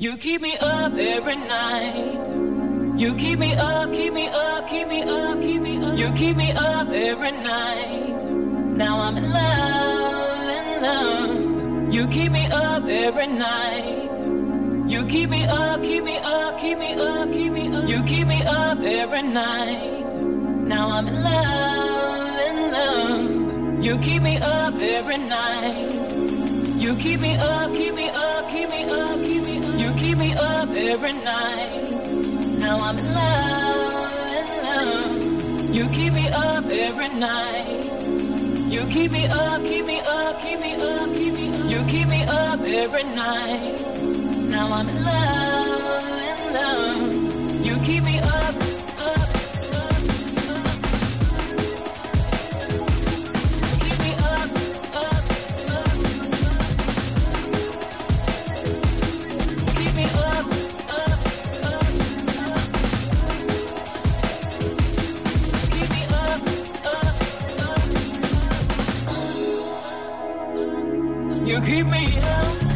You keep me up every night. You keep me up, keep me up, keep me up, keep me up. You keep me up every night. Now I'm in love, in love. You keep me up every night. You keep me up, keep me up, keep me up, keep me up. You keep me up every night. Now I'm in love, in love. You keep me up every night. You keep me up, keep up every night. Now I'm in love, in love. You keep me up every night. You keep me up, keep me up, keep me up, keep me up. You keep me up every night. Now I'm in love, in love. You keep me up. You keep me up.